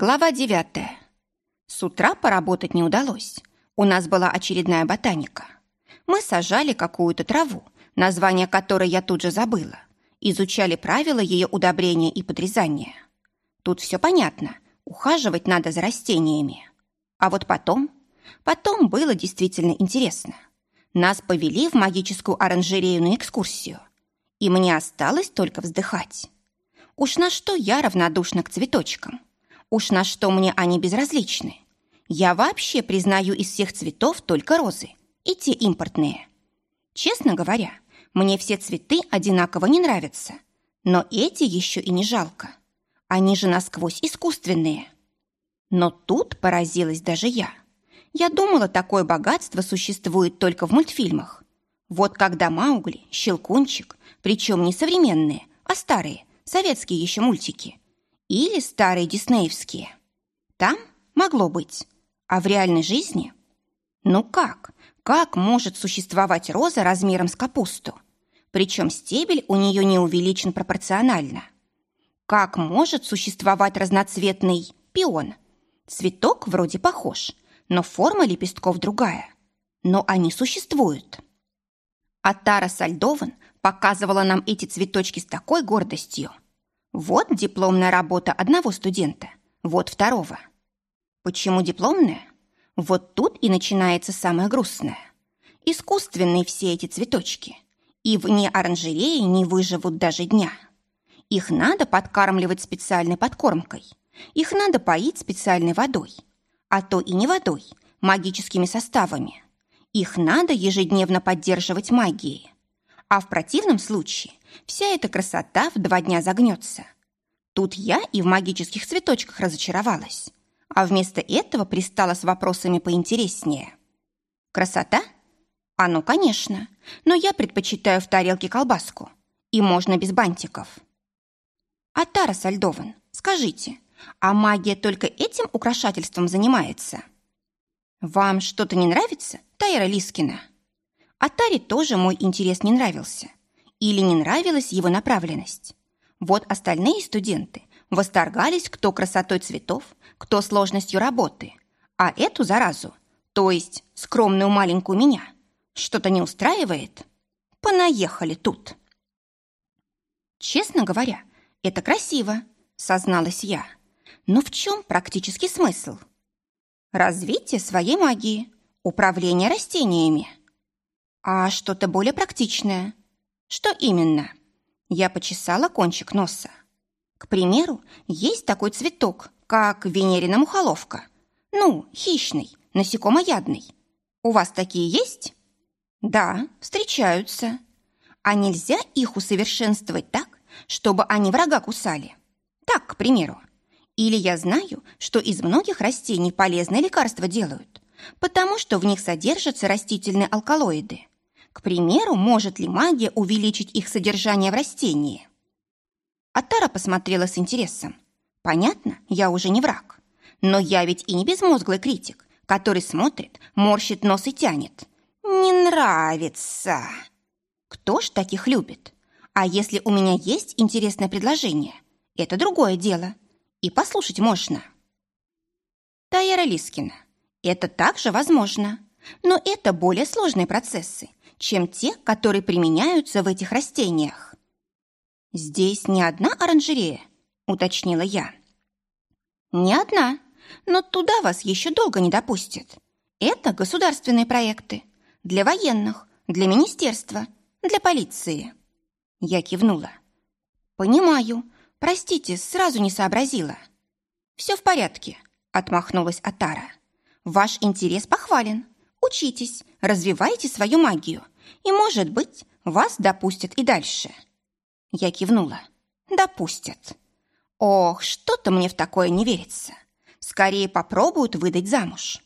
Глава девятая. С утра поработать не удалось. У нас была очередная ботаника. Мы сажали какую-то траву, название которой я тут же забыла. Изучали правила ее удобрения и подрезания. Тут все понятно. Ухаживать надо за растениями. А вот потом... Потом было действительно интересно. Нас повели в магическую оранжерею на экскурсию. И мне осталось только вздыхать. Уж на что я равнодушна к цветочкам. Уж на что мне они безразличны. Я вообще признаю из всех цветов только розы, и те импортные. Честно говоря, мне все цветы одинаково не нравятся, но эти еще и не жалко. Они же насквозь искусственные. Но тут поразилась даже я. Я думала, такое богатство существует только в мультфильмах. Вот когда Маугли, Щелкунчик, причем не современные, а старые, советские еще мультики – или старые диснеевские. Там могло быть. А в реальной жизни? Ну как? Как может существовать роза размером с капусту? Причем стебель у нее не увеличен пропорционально. Как может существовать разноцветный пион? Цветок вроде похож, но форма лепестков другая. Но они существуют. А Тара Сальдован показывала нам эти цветочки с такой гордостью – вот дипломная работа одного студента, вот второго. Почему дипломная? Вот тут и начинается самое грустное. Искусственные все эти цветочки. И вне оранжереи не выживут даже дня. Их надо подкармливать специальной подкормкой. Их надо поить специальной водой. А то и не водой, магическими составами. Их надо ежедневно поддерживать магией. А в противном случае вся эта красота в два дня загнется. Тут я и в магических цветочках разочаровалась, а вместо этого пристала с вопросами поинтереснее. Красота? А ну, конечно, но я предпочитаю в тарелке колбаску, и можно без бантиков. А Тара Сальдован, скажите, а магия только этим украшательством занимается? Вам что-то не нравится, Тайра Лискина? А Таре тоже мой интерес не нравился. Или не нравилась его направленность. Вот остальные студенты восторгались кто красотой цветов, кто сложностью работы. А эту заразу, то есть скромную маленькую меня, что-то не устраивает? Понаехали тут. Честно говоря, это красиво, созналась я. Но в чем практический смысл? Развитие своей магии, управление растениями – а что-то более практичное. Что именно? Я почесала кончик носа. К примеру, есть такой цветок, как венерина мухоловка. Ну, хищный, насекомоядный. У вас такие есть? Да, встречаются. А нельзя их усовершенствовать так, чтобы они врага кусали? Так, к примеру. Или я знаю, что из многих растений полезные лекарства делают, потому что в них содержатся растительные алкалоиды. К примеру, может ли магия увеличить их содержание в растении? Атара посмотрела с интересом. Понятно, я уже не враг. Но я ведь и не безмозглый критик, который смотрит, морщит нос и тянет. Не нравится. Кто ж таких любит? А если у меня есть интересное предложение, это другое дело. И послушать можно. Тайра Лискина. Это также возможно. Но это более сложные процессы, чем те, которые применяются в этих растениях. «Здесь не одна оранжерея», — уточнила я. «Не одна, но туда вас еще долго не допустят. Это государственные проекты. Для военных, для министерства, для полиции». Я кивнула. «Понимаю. Простите, сразу не сообразила». «Все в порядке», — отмахнулась Атара. «Ваш интерес похвален. Учитесь, развивайте свою магию, и, может быть, вас допустят и дальше». Я кивнула. «Допустят». «Ох, что-то мне в такое не верится. Скорее попробуют выдать замуж.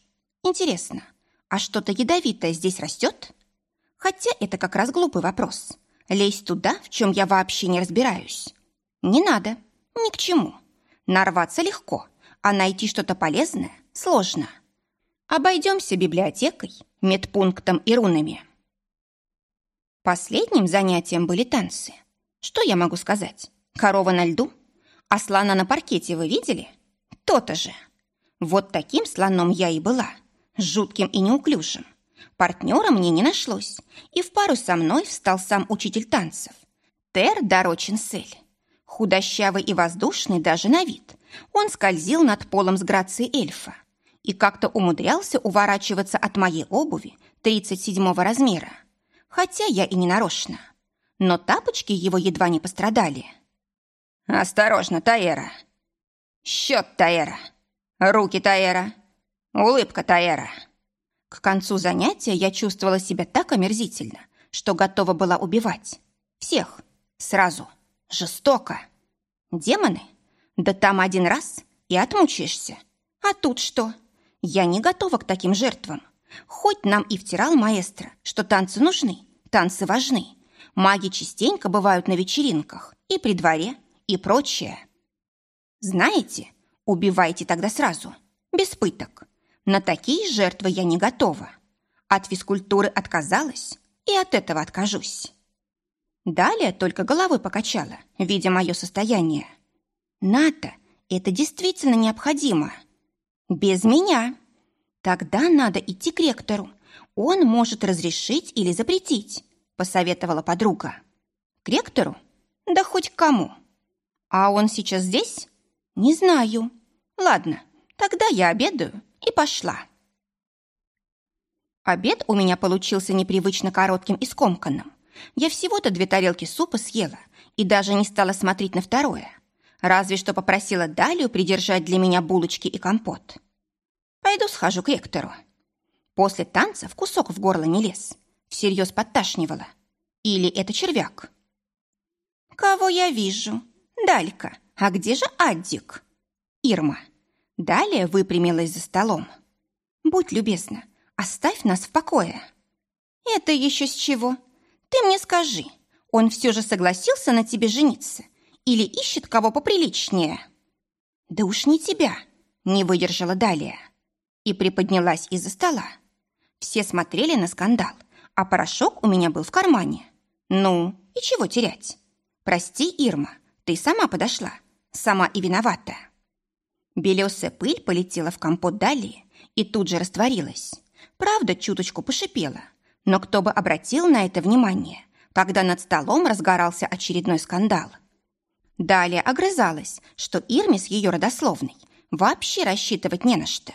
Интересно, а что-то ядовитое здесь растет? Хотя это как раз глупый вопрос. Лезть туда, в чем я вообще не разбираюсь. Не надо, ни к чему. Нарваться легко, а найти что-то полезное сложно». Обойдемся библиотекой, медпунктом и рунами. Последним занятием были танцы. Что я могу сказать? Корова на льду? Аслана на паркете вы видели? то-то же. Вот таким слоном я и была, жутким и неуклюжим. Партнера мне не нашлось, и в пару со мной встал сам учитель танцев. Тер Дорочинсель. Худощавый и воздушный даже на вид. Он скользил над полом с грацией эльфа и как-то умудрялся уворачиваться от моей обуви 37 размера. Хотя я и не нарочно. Но тапочки его едва не пострадали. «Осторожно, Таэра!» «Счет, Таэра!» «Руки, Таэра!» «Улыбка, Таэра!» К концу занятия я чувствовала себя так омерзительно, что готова была убивать. Всех. Сразу. Жестоко. Демоны? Да там один раз и отмучаешься. А тут что? Я не готова к таким жертвам. Хоть нам и втирал маэстро, что танцы нужны, танцы важны. Маги частенько бывают на вечеринках и при дворе, и прочее. Знаете, убивайте тогда сразу, без пыток. На такие жертвы я не готова. От физкультуры отказалась и от этого откажусь. Далее только головой покачала, видя мое состояние. Ната, это действительно необходимо. Без меня. Тогда надо идти к ректору. Он может разрешить или запретить, посоветовала подруга. К ректору? Да хоть к кому. А он сейчас здесь? Не знаю. Ладно, тогда я обедаю и пошла. Обед у меня получился непривычно коротким и скомканным. Я всего-то две тарелки супа съела и даже не стала смотреть на второе. Разве что попросила Далию придержать для меня булочки и компот. Пойду схожу к ректору. После танцев кусок в горло не лез. Всерьез подташнивало. Или это червяк? Кого я вижу? Далька. А где же Аддик? Ирма. Далее выпрямилась за столом. «Будь любезна, оставь нас в покое». «Это еще с чего? Ты мне скажи, он все же согласился на тебе жениться или ищет кого поприличнее?» «Да уж не тебя», — не выдержала Далее. И приподнялась из-за стола. Все смотрели на скандал, а порошок у меня был в кармане. Ну, и чего терять? Прости, Ирма, ты сама подошла, сама и виновата. Белесая пыль полетела в компот далее и тут же растворилась. Правда, чуточку пошипела, но кто бы обратил на это внимание, когда над столом разгорался очередной скандал. Далее огрызалась, что Ирме с ее родословной вообще рассчитывать не на что.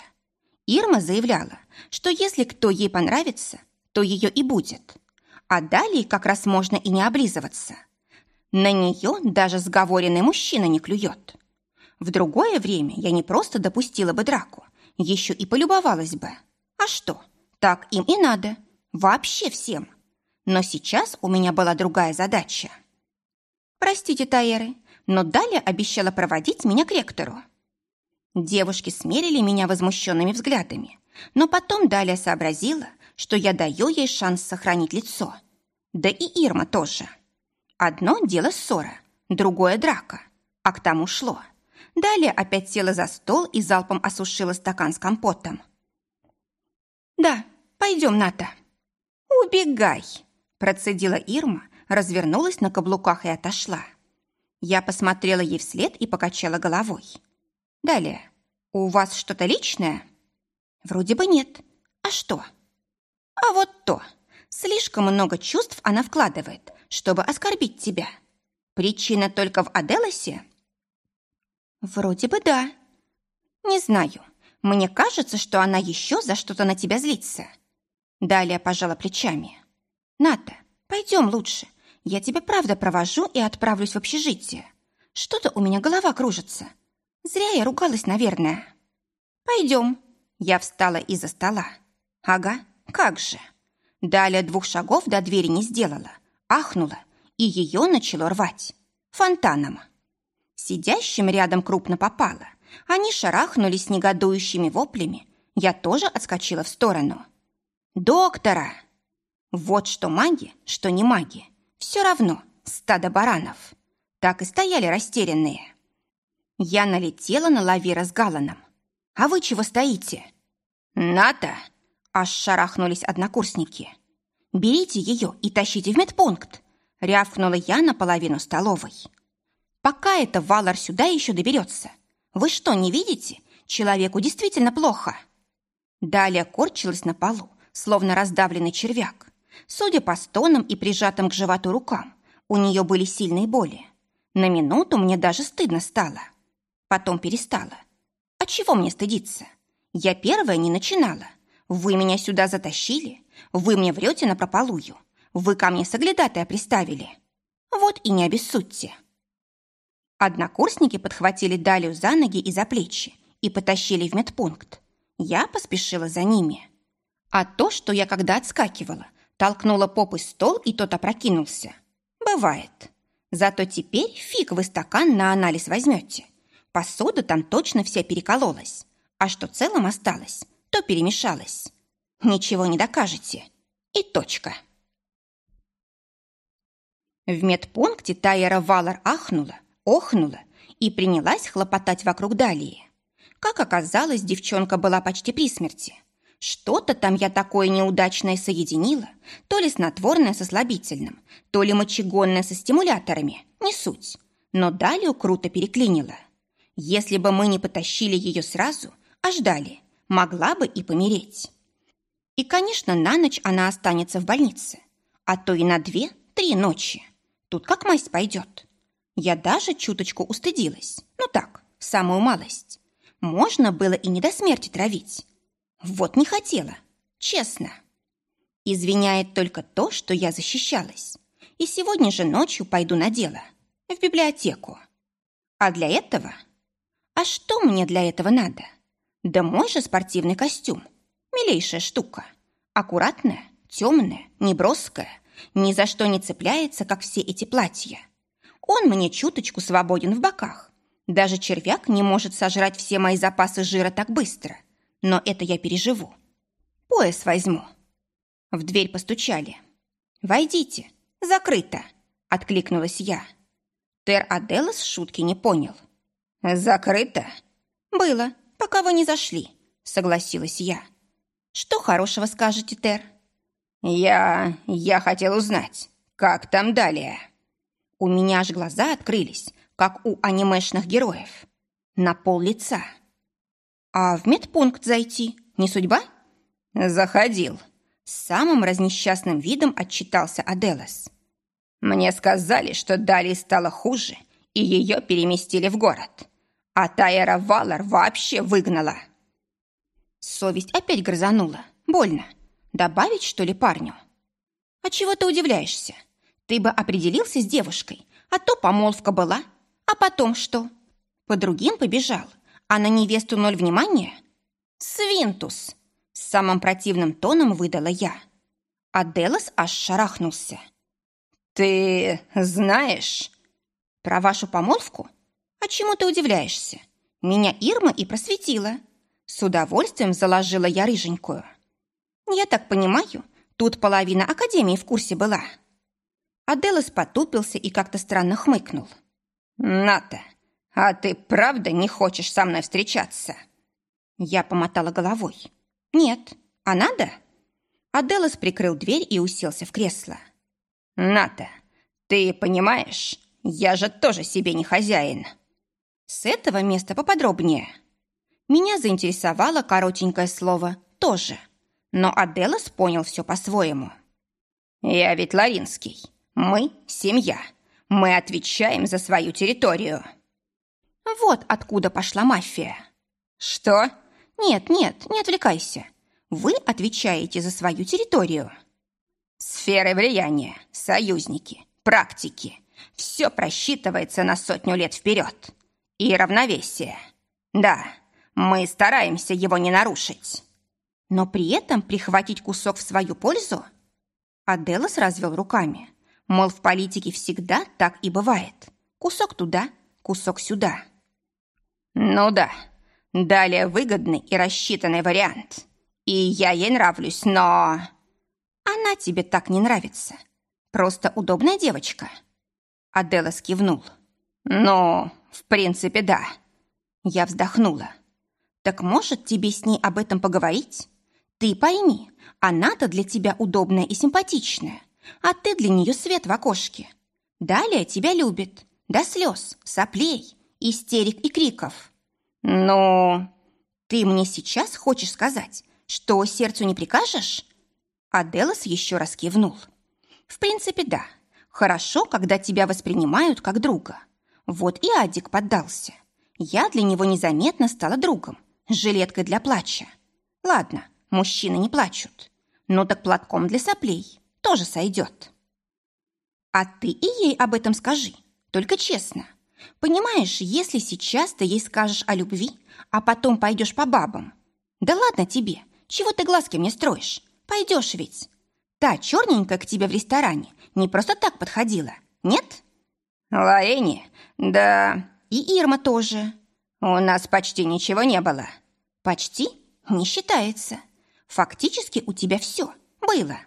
Ирма заявляла, что если кто ей понравится, то ее и будет. А далее как раз можно и не облизываться. На нее даже сговоренный мужчина не клюет. В другое время я не просто допустила бы драку, еще и полюбовалась бы. А что, так им и надо. Вообще всем. Но сейчас у меня была другая задача. Простите, Таэры, но Даля обещала проводить меня к ректору. Девушки смерили меня возмущенными взглядами, но потом Даля сообразила, что я даю ей шанс сохранить лицо. Да и Ирма тоже. Одно дело ссора, другое драка, а к тому шло – Далее опять села за стол и залпом осушила стакан с компотом. «Да, пойдем, Ната». «Убегай!» – процедила Ирма, развернулась на каблуках и отошла. Я посмотрела ей вслед и покачала головой. «Далее, у вас что-то личное?» «Вроде бы нет. А что?» «А вот то. Слишком много чувств она вкладывает, чтобы оскорбить тебя. Причина только в Аделосе?» Вроде бы да. Не знаю. Мне кажется, что она еще за что-то на тебя злится. Далее пожала плечами. Ната, пойдем лучше. Я тебя правда провожу и отправлюсь в общежитие. Что-то у меня голова кружится. Зря я ругалась, наверное. Пойдем. Я встала из-за стола. Ага, как же. Далее двух шагов до двери не сделала. Ахнула, и ее начало рвать. Фонтаном. Сидящим рядом крупно попало. Они шарахнулись негодующими воплями. Я тоже отскочила в сторону. «Доктора!» Вот что маги, что не маги. Все равно стадо баранов. Так и стояли растерянные. Я налетела на лавира с Галаном. «А вы чего стоите?» «Ната!» Аж шарахнулись однокурсники. «Берите ее и тащите в медпункт!» Рявкнула я наполовину столовой. Пока это Валар сюда еще доберется. Вы что, не видите? Человеку действительно плохо. Далее корчилась на полу, словно раздавленный червяк. Судя по стонам и прижатым к животу рукам, у нее были сильные боли. На минуту мне даже стыдно стало. Потом перестала. А чего мне стыдиться? Я первая не начинала. Вы меня сюда затащили. Вы мне врете напропалую. Вы ко мне соглядатая приставили. Вот и не обессудьте. Однокурсники подхватили Далию за ноги и за плечи и потащили в медпункт. Я поспешила за ними. А то, что я когда отскакивала, толкнула попой стол, и тот опрокинулся. Бывает. Зато теперь фиг вы стакан на анализ возьмете. Посуда там точно вся перекололась. А что целым осталось, то перемешалось. Ничего не докажете. И точка. В медпункте Тайера Валар ахнула, охнула и принялась хлопотать вокруг Далии. Как оказалось, девчонка была почти при смерти. Что-то там я такое неудачное соединила, то ли снотворное со слабительным, то ли мочегонное со стимуляторами, не суть. Но Далию круто переклинило. Если бы мы не потащили ее сразу, а ждали, могла бы и помереть. И, конечно, на ночь она останется в больнице, а то и на две-три ночи. Тут как масть пойдет. Я даже чуточку устыдилась. Ну так, самую малость. Можно было и не до смерти травить. Вот не хотела, честно. Извиняет только то, что я защищалась. И сегодня же ночью пойду на дело. В библиотеку. А для этого... А что мне для этого надо? Да мой же спортивный костюм. Милейшая штука. Аккуратная, темная, неброская, ни за что не цепляется, как все эти платья. Он мне чуточку свободен в боках. Даже червяк не может сожрать все мои запасы жира так быстро. Но это я переживу. Пояс возьму. В дверь постучали. «Войдите. Закрыто!» — откликнулась я. Тер Аделос шутки не понял. «Закрыто?» «Было, пока вы не зашли», — согласилась я. «Что хорошего скажете, Тер?» «Я... я хотел узнать, как там далее?» У меня аж глаза открылись, как у анимешных героев. На пол лица. «А в медпункт зайти не судьба?» «Заходил». С самым разнесчастным видом отчитался Аделос. «Мне сказали, что Дали стало хуже, и ее переместили в город. А Тайера Валар вообще выгнала». Совесть опять грызанула. Больно. Добавить, что ли, парню? А чего ты удивляешься? Ты бы определился с девушкой, а то помолвка была. А потом что? По другим побежал, а на невесту ноль внимания? Свинтус! С самым противным тоном выдала я. А Делос аж шарахнулся. «Ты знаешь...» «Про вашу помолвку? А чему ты удивляешься? Меня Ирма и просветила. С удовольствием заложила я рыженькую. Я так понимаю, тут половина Академии в курсе была». Аделос потупился и как-то странно хмыкнул. «Ната, а ты правда не хочешь со мной встречаться?» Я помотала головой. «Нет, а надо?» Аделос прикрыл дверь и уселся в кресло. «Ната, ты понимаешь, я же тоже себе не хозяин». «С этого места поподробнее». Меня заинтересовало коротенькое слово «тоже». Но Аделос понял все по-своему. «Я ведь Ларинский. Мы – семья. Мы отвечаем за свою территорию». Вот откуда пошла мафия. «Что?» «Нет, нет, не отвлекайся. Вы отвечаете за свою территорию». «Сферы влияния, союзники, практики. Все просчитывается на сотню лет вперед. И равновесие. Да, мы стараемся его не нарушить» но при этом прихватить кусок в свою пользу? Аделос развел руками. Мол, в политике всегда так и бывает. Кусок туда, кусок сюда. Ну да, далее выгодный и рассчитанный вариант. И я ей нравлюсь, но... Она тебе так не нравится. Просто удобная девочка. Аделос кивнул. Ну, в принципе, да. Я вздохнула. Так может тебе с ней об этом поговорить? Ты пойми, она-то для тебя удобная и симпатичная, а ты для нее свет в окошке. Далее тебя любит, до слез, соплей, истерик и криков. «Ну, ты мне сейчас хочешь сказать, что сердцу не прикажешь?» Аделос еще раз кивнул. «В принципе, да. Хорошо, когда тебя воспринимают как друга. Вот и Адик поддался. Я для него незаметно стала другом, жилеткой для плача. Ладно, мужчины не плачут. Ну так платком для соплей тоже сойдет. А ты и ей об этом скажи, только честно. Понимаешь, если сейчас ты ей скажешь о любви, а потом пойдешь по бабам. Да ладно тебе, чего ты глазки мне строишь? Пойдешь ведь. Та черненькая к тебе в ресторане не просто так подходила, нет? Лаэни, да... И Ирма тоже. У нас почти ничего не было. Почти не считается. Фактически у тебя все было.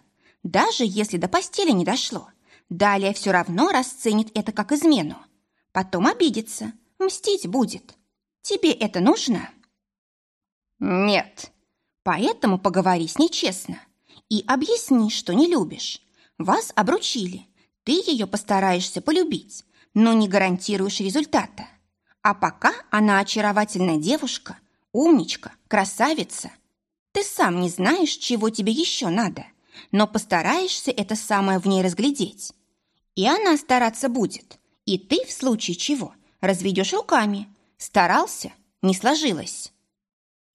Даже если до постели не дошло. Далее все равно расценит это как измену. Потом обидится, мстить будет. Тебе это нужно? Нет. Поэтому поговори с ней честно. И объясни, что не любишь. Вас обручили. Ты ее постараешься полюбить, но не гарантируешь результата. А пока она очаровательная девушка, умничка, красавица. Ты сам не знаешь, чего тебе еще надо, но постараешься это самое в ней разглядеть. И она стараться будет. И ты, в случае чего, разведешь руками. Старался, не сложилось.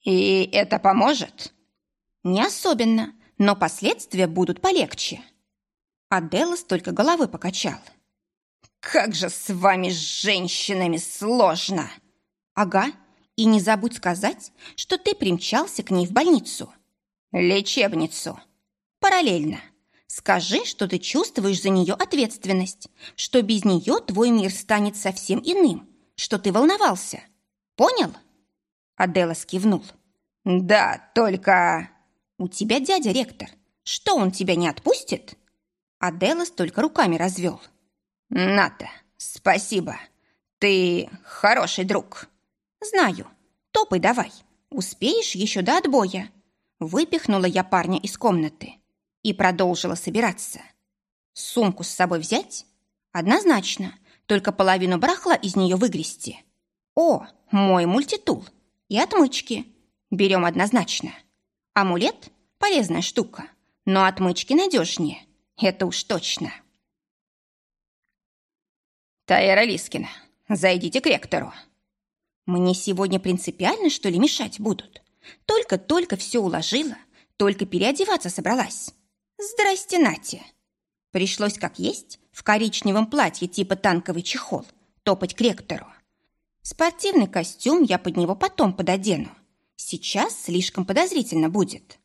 И это поможет? Не особенно, но последствия будут полегче. Аделос только головы покачал. Как же с вами, женщинами, сложно! Ага, и не забудь сказать, что ты примчался к ней в больницу. Лечебницу. Параллельно. Скажи, что ты чувствуешь за нее ответственность, что без нее твой мир станет совсем иным, что ты волновался. Понял? Адела скивнул. Да, только... У тебя дядя ректор. Что, он тебя не отпустит? Аделас только руками развел. Ната, спасибо. Ты хороший друг. Знаю. Топай давай. Успеешь еще до отбоя. Выпихнула я парня из комнаты и продолжила собираться. Сумку с собой взять? Однозначно. Только половину барахла из нее выгрести. О, мой мультитул. И отмычки. Берем однозначно. Амулет – полезная штука, но отмычки надежнее. Это уж точно. Тайра Лискина, зайдите к ректору. Мне сегодня принципиально, что ли, мешать будут? Только-только все уложила, только переодеваться собралась. Здрасте, Натя. Пришлось как есть, в коричневом платье типа танковый чехол, топать к ректору. Спортивный костюм я под него потом пододену. Сейчас слишком подозрительно будет.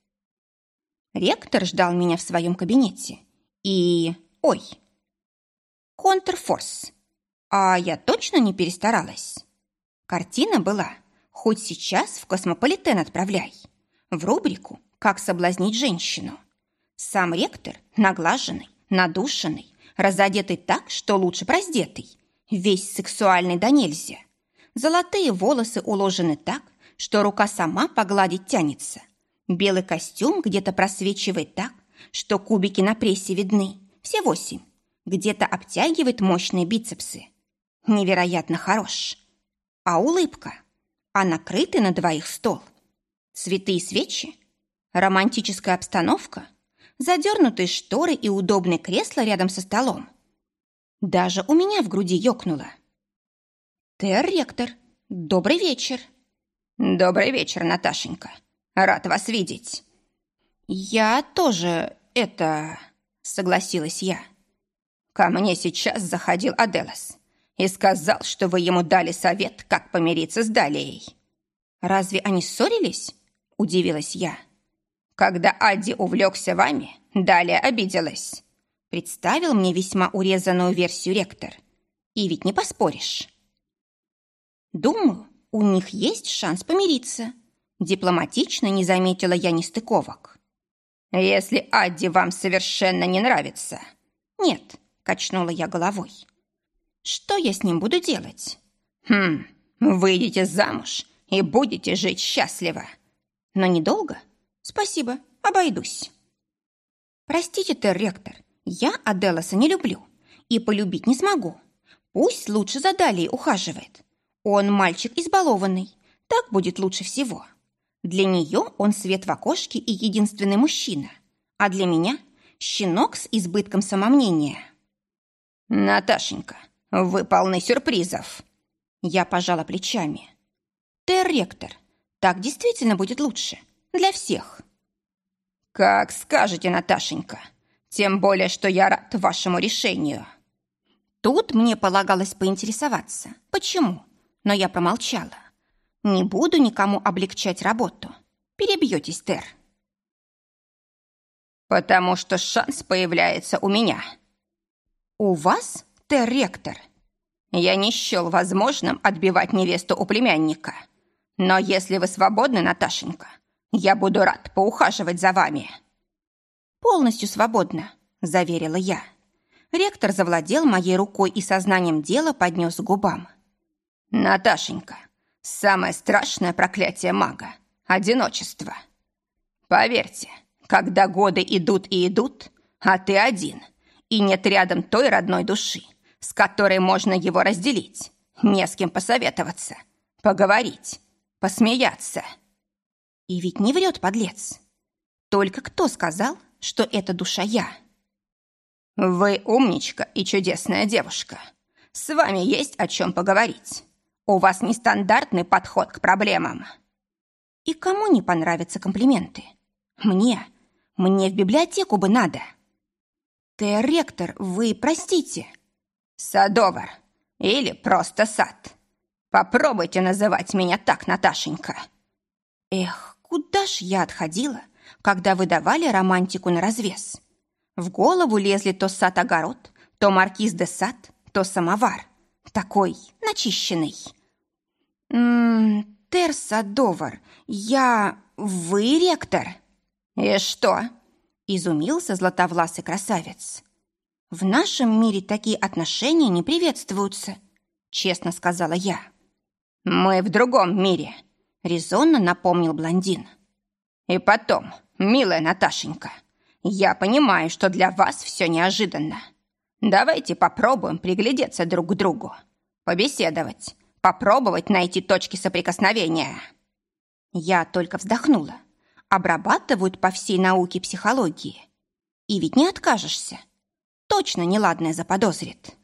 Ректор ждал меня в своем кабинете. И... Ой! Контрфорс. А я точно не перестаралась? Картина была «Хоть сейчас в космополитен отправляй» в рубрику «Как соблазнить женщину». Сам ректор наглаженный, надушенный, разодетый так, что лучше проздетый, весь сексуальный да нельзя. Золотые волосы уложены так, что рука сама погладить тянется. Белый костюм где-то просвечивает так, что кубики на прессе видны, все восемь. Где-то обтягивает мощные бицепсы. Невероятно хорош. А улыбка? А накрытый на двоих стол? Цветы и свечи? Романтическая обстановка? Задернутые шторы и удобное кресло рядом со столом? Даже у меня в груди ёкнуло. Тер-ректор, добрый вечер. Добрый вечер, Наташенька. Рад вас видеть. Я тоже это... Согласилась я. Ко мне сейчас заходил Аделас и сказал, что вы ему дали совет, как помириться с Далией. Разве они ссорились? Удивилась я. Когда Адди увлекся вами, Далия обиделась. Представил мне весьма урезанную версию ректор. И ведь не поспоришь. Думаю, у них есть шанс помириться. Дипломатично не заметила я нестыковок. Если Адди вам совершенно не нравится. Нет, качнула я головой. Что я с ним буду делать? Хм, выйдете замуж и будете жить счастливо. Но недолго? Спасибо, обойдусь. Простите, Тер-ректор, я Аделаса не люблю и полюбить не смогу. Пусть лучше за Далией ухаживает. Он мальчик избалованный, Так будет лучше всего. Для нее он свет в окошке и единственный мужчина, а для меня – щенок с избытком самомнения. «Наташенька, вы полны сюрпризов!» Я пожала плечами. «Тер-ректор, так действительно будет лучше. Для всех». «Как скажете, Наташенька. Тем более, что я рад вашему решению». Тут мне полагалось поинтересоваться, почему, но я промолчала. Не буду никому облегчать работу. Перебьетесь, Тер. Потому что шанс появляется у меня. У вас, Тер-ректор? Я не счел возможным отбивать невесту у племянника. Но если вы свободны, Наташенька, я буду рад поухаживать за вами. Полностью свободна, заверила я. Ректор завладел моей рукой и сознанием дела поднес к губам. «Наташенька, самое страшное проклятие мага — одиночество. Поверьте, когда годы идут и идут, а ты один, и нет рядом той родной души, с которой можно его разделить, не с кем посоветоваться, поговорить, посмеяться». И ведь не врет подлец. Только кто сказал, что это душа я?» «Вы умничка и чудесная девушка. С вами есть о чем поговорить. У вас нестандартный подход к проблемам». «И кому не понравятся комплименты? Мне. Мне в библиотеку бы надо». «Ты, ректор, вы простите». «Садовар. Или просто сад. Попробуйте называть меня так, Наташенька». «Эх, куда ж я отходила, когда вы давали романтику на развес?» В голову лезли то сад-огород, то маркиз де сад, то самовар. Такой начищенный. «М-м, Терсадовар, я... вы ректор?» «И что?» – изумился златовласый красавец. «В нашем мире такие отношения не приветствуются», – честно сказала я. «Мы в другом мире», – резонно напомнил блондин. «И потом, милая Наташенька, я понимаю, что для вас все неожиданно. Давайте попробуем приглядеться друг к другу, побеседовать, попробовать найти точки соприкосновения. Я только вздохнула. Обрабатывают по всей науке психологии. И ведь не откажешься. Точно неладное заподозрит.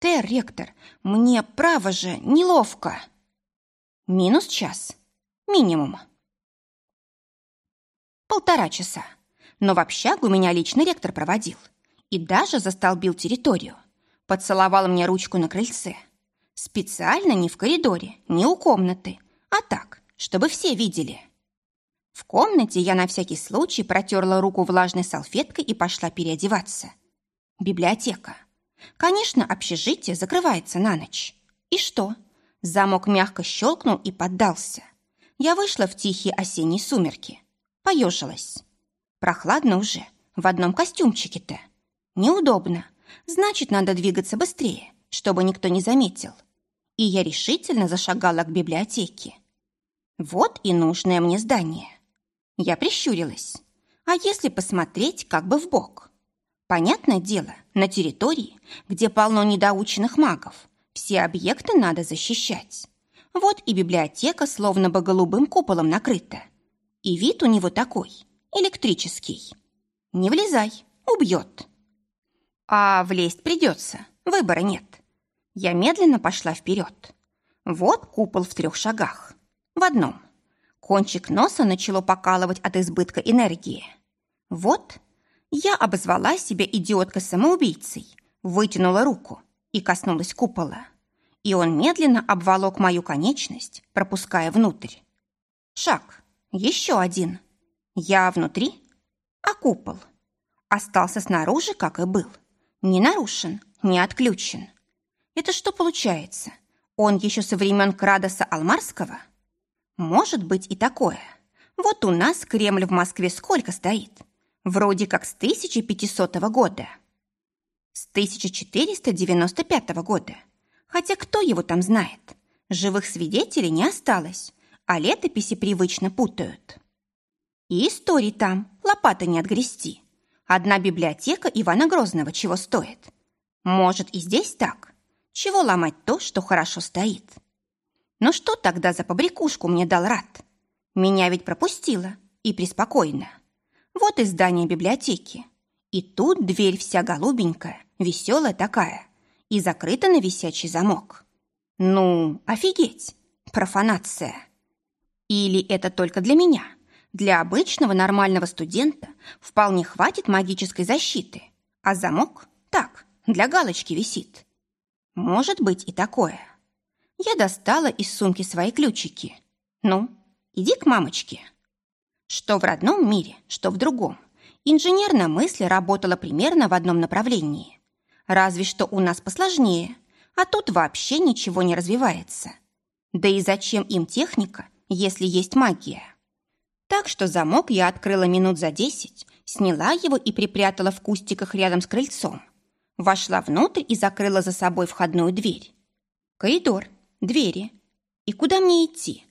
Тер, ректор, мне, право же, неловко. Минус час. Минимум. Полтора часа но в общагу меня лично ректор проводил и даже застолбил территорию. Поцеловал мне ручку на крыльце. Специально не в коридоре, не у комнаты, а так, чтобы все видели. В комнате я на всякий случай протерла руку влажной салфеткой и пошла переодеваться. Библиотека. Конечно, общежитие закрывается на ночь. И что? Замок мягко щелкнул и поддался. Я вышла в тихие осенние сумерки. Поежилась. Прохладно уже, в одном костюмчике-то. Неудобно. Значит, надо двигаться быстрее, чтобы никто не заметил. И я решительно зашагала к библиотеке. Вот и нужное мне здание. Я прищурилась. А если посмотреть как бы в бок? Понятное дело, на территории, где полно недоученных магов, все объекты надо защищать. Вот и библиотека словно бы голубым куполом накрыта. И вид у него такой – электрический. Не влезай, убьет. А влезть придется, выбора нет. Я медленно пошла вперед. Вот купол в трех шагах. В одном. Кончик носа начало покалывать от избытка энергии. Вот. Я обозвала себя идиоткой-самоубийцей, вытянула руку и коснулась купола. И он медленно обволок мою конечность, пропуская внутрь. Шаг. Еще один. Я внутри, а купол остался снаружи, как и был. Не нарушен, не отключен. Это что получается? Он еще со времен Крадоса Алмарского? Может быть и такое. Вот у нас Кремль в Москве сколько стоит? Вроде как с 1500 года. С 1495 года. Хотя кто его там знает? Живых свидетелей не осталось, а летописи привычно путают. И историй там, лопата не отгрести. Одна библиотека Ивана Грозного чего стоит. Может, и здесь так? Чего ломать то, что хорошо стоит? Но что тогда за побрякушку мне дал Рад? Меня ведь пропустила и преспокойно. Вот и здание библиотеки. И тут дверь вся голубенькая, веселая такая, и закрыта на висячий замок. Ну, офигеть, профанация. Или это только для меня? Для обычного нормального студента вполне хватит магической защиты, а замок так, для галочки висит. Может быть и такое. Я достала из сумки свои ключики. Ну, иди к мамочке. Что в родном мире, что в другом. Инженерная мысль работала примерно в одном направлении. Разве что у нас посложнее, а тут вообще ничего не развивается. Да и зачем им техника, если есть магия? Так что замок я открыла минут за десять, сняла его и припрятала в кустиках рядом с крыльцом. Вошла внутрь и закрыла за собой входную дверь. Коридор, двери. И куда мне идти?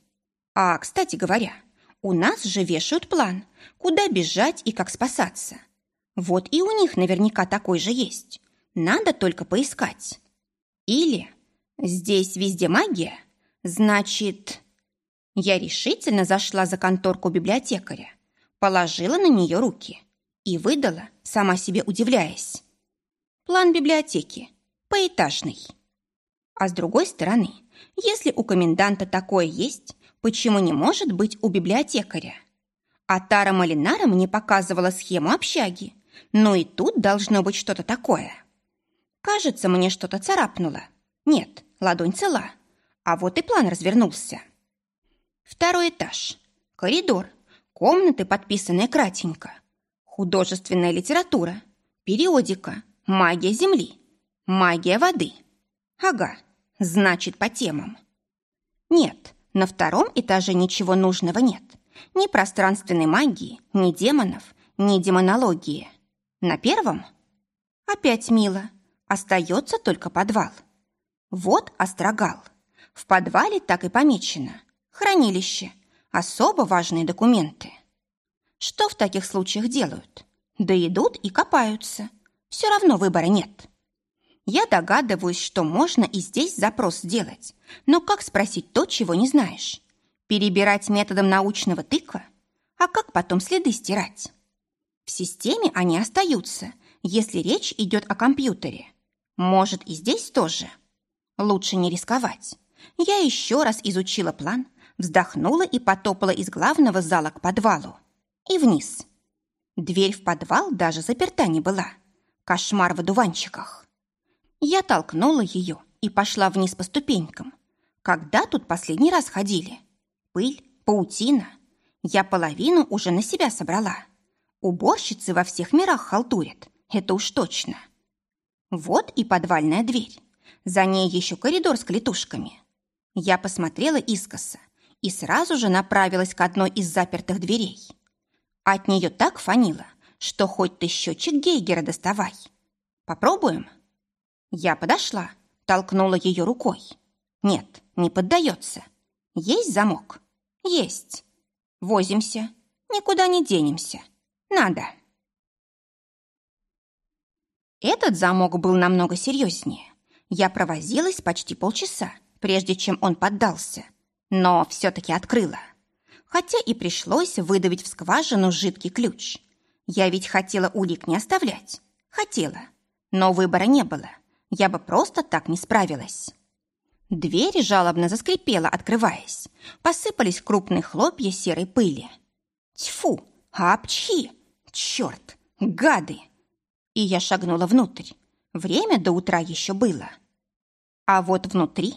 А, кстати говоря, у нас же вешают план, куда бежать и как спасаться. Вот и у них наверняка такой же есть. Надо только поискать. Или здесь везде магия, значит... Я решительно зашла за конторку библиотекаря, положила на нее руки и выдала, сама себе удивляясь. План библиотеки, поэтажный. А с другой стороны, если у коменданта такое есть, почему не может быть у библиотекаря? А Тара Малинара мне показывала схему общаги. Но и тут должно быть что-то такое. Кажется, мне что-то царапнуло. Нет, ладонь цела. А вот и план развернулся. Второй этаж. Коридор. Комнаты, подписанные кратенько. Художественная литература. Периодика. Магия земли. Магия воды. Ага, значит, по темам. Нет, на втором этаже ничего нужного нет. Ни пространственной магии, ни демонов, ни демонологии. На первом? Опять мило. Остается только подвал. Вот острогал. В подвале так и помечено. Хранилище. Особо важные документы. Что в таких случаях делают? Да идут и копаются. Все равно выбора нет. Я догадываюсь, что можно и здесь запрос сделать. Но как спросить то, чего не знаешь? Перебирать методом научного тыква? А как потом следы стирать? В системе они остаются, если речь идет о компьютере. Может, и здесь тоже? Лучше не рисковать. Я еще раз изучила план, вздохнула и потопала из главного зала к подвалу. И вниз. Дверь в подвал даже заперта не была. Кошмар в одуванчиках. Я толкнула ее и пошла вниз по ступенькам. Когда тут последний раз ходили? Пыль, паутина. Я половину уже на себя собрала. Уборщицы во всех мирах халтурят, это уж точно. Вот и подвальная дверь. За ней еще коридор с клетушками. Я посмотрела искоса и сразу же направилась к одной из запертых дверей. От нее так фанило, что хоть ты счетчик Гейгера доставай. Попробуем? Я подошла, толкнула ее рукой. Нет, не поддается. Есть замок? Есть. Возимся. Никуда не денемся. Надо. Этот замок был намного серьезнее. Я провозилась почти полчаса, прежде чем он поддался. Но все-таки открыла. Хотя и пришлось выдавить в скважину жидкий ключ. Я ведь хотела улик не оставлять. Хотела. Но выбора не было я бы просто так не справилась. Дверь жалобно заскрипела, открываясь. Посыпались крупные хлопья серой пыли. Тьфу! Апчхи! Черт! Гады! И я шагнула внутрь. Время до утра еще было. А вот внутри...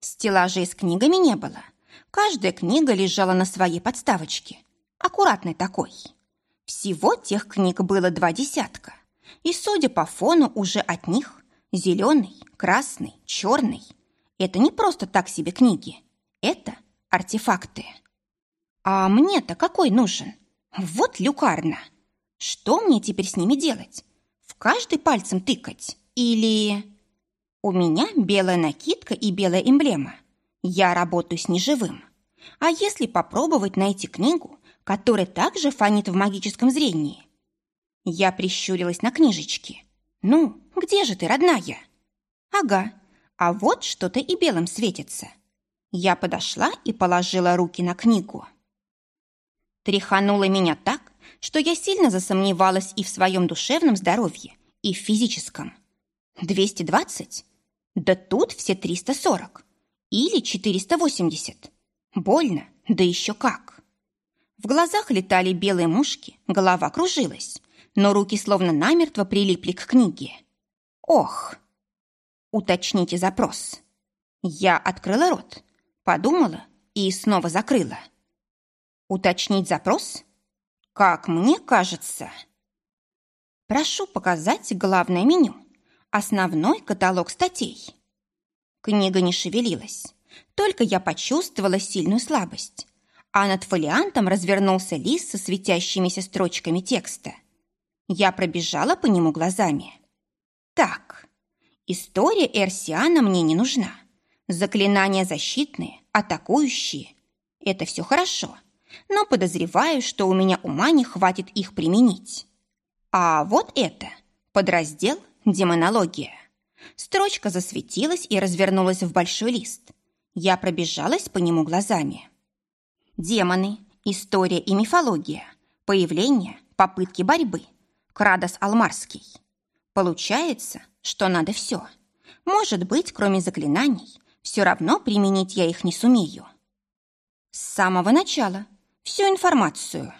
Стеллажей с книгами не было. Каждая книга лежала на своей подставочке. Аккуратной такой. Всего тех книг было два десятка. И, судя по фону, уже от них Зеленый, красный, черный. Это не просто так себе книги. Это артефакты. А мне-то какой нужен? Вот люкарна. Что мне теперь с ними делать? В каждый пальцем тыкать? Или... У меня белая накидка и белая эмблема. Я работаю с неживым. А если попробовать найти книгу, которая также фонит в магическом зрении? Я прищурилась на книжечки. Ну, где же ты, родная? Ага, а вот что-то и белым светится. Я подошла и положила руки на книгу. Тряхануло меня так, что я сильно засомневалась и в своем душевном здоровье, и в физическом. 220? Да тут все 340. Или 480. Больно, да еще как. В глазах летали белые мушки, голова кружилась, но руки словно намертво прилипли к книге. Ох! Уточните запрос. Я открыла рот, подумала и снова закрыла. Уточнить запрос? Как мне кажется. Прошу показать главное меню. Основной каталог статей. Книга не шевелилась. Только я почувствовала сильную слабость. А над фолиантом развернулся лист со светящимися строчками текста. Я пробежала по нему глазами. Так, история Эрсиана мне не нужна. Заклинания защитные, атакующие. Это все хорошо, но подозреваю, что у меня ума не хватит их применить. А вот это подраздел «Демонология». Строчка засветилась и развернулась в большой лист. Я пробежалась по нему глазами. Демоны, история и мифология, появление, попытки борьбы, Крадос Алмарский. Получается, что надо все. Может быть, кроме заклинаний, все равно применить я их не сумею. С самого начала всю информацию.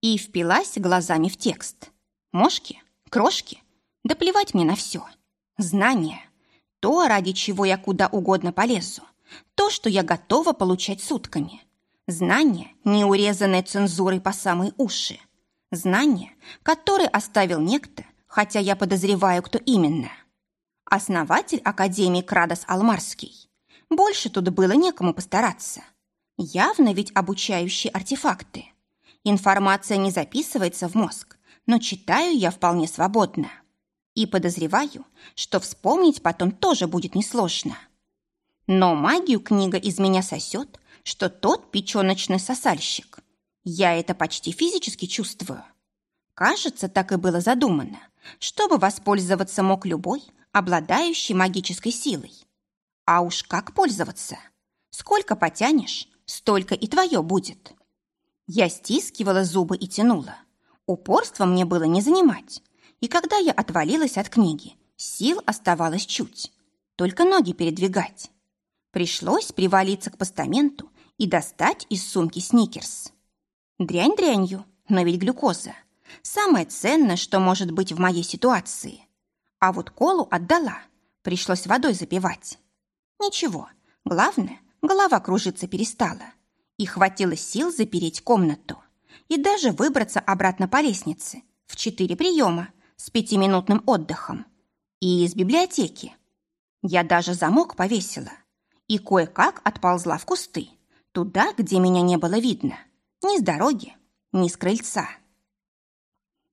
И впилась глазами в текст. Мошки, крошки, да плевать мне на все. Знания. То, ради чего я куда угодно полезу. То, что я готова получать сутками. Знания, не урезанные цензурой по самые уши. Знания, которые оставил некто, хотя я подозреваю, кто именно. Основатель Академии Крадос Алмарский. Больше тут было некому постараться. Явно ведь обучающие артефакты. Информация не записывается в мозг, но читаю я вполне свободно. И подозреваю, что вспомнить потом тоже будет несложно. Но магию книга из меня сосет, что тот печеночный сосальщик. Я это почти физически чувствую. Кажется, так и было задумано, чтобы воспользоваться мог любой, обладающий магической силой. А уж как пользоваться? Сколько потянешь, столько и твое будет. Я стискивала зубы и тянула. Упорство мне было не занимать. И когда я отвалилась от книги, сил оставалось чуть. Только ноги передвигать. Пришлось привалиться к постаменту и достать из сумки сникерс. Дрянь дрянью, но ведь глюкоза. Самое ценное, что может быть в моей ситуации. А вот колу отдала. Пришлось водой запивать. Ничего, главное, голова кружиться перестала. И хватило сил запереть комнату. И даже выбраться обратно по лестнице в четыре приема с пятиминутным отдыхом. И из библиотеки. Я даже замок повесила. И кое-как отползла в кусты, туда, где меня не было видно. Ни с дороги, ни с крыльца.